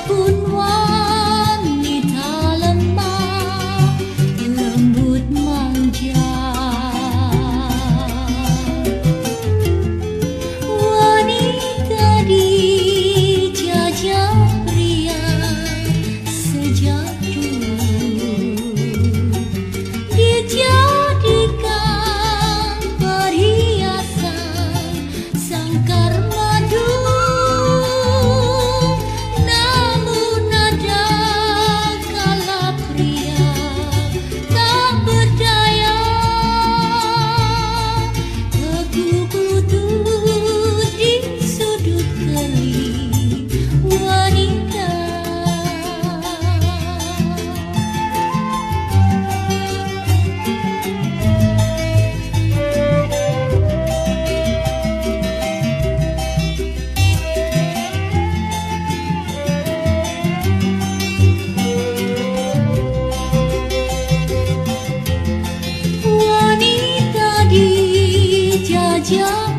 pun wajah 家。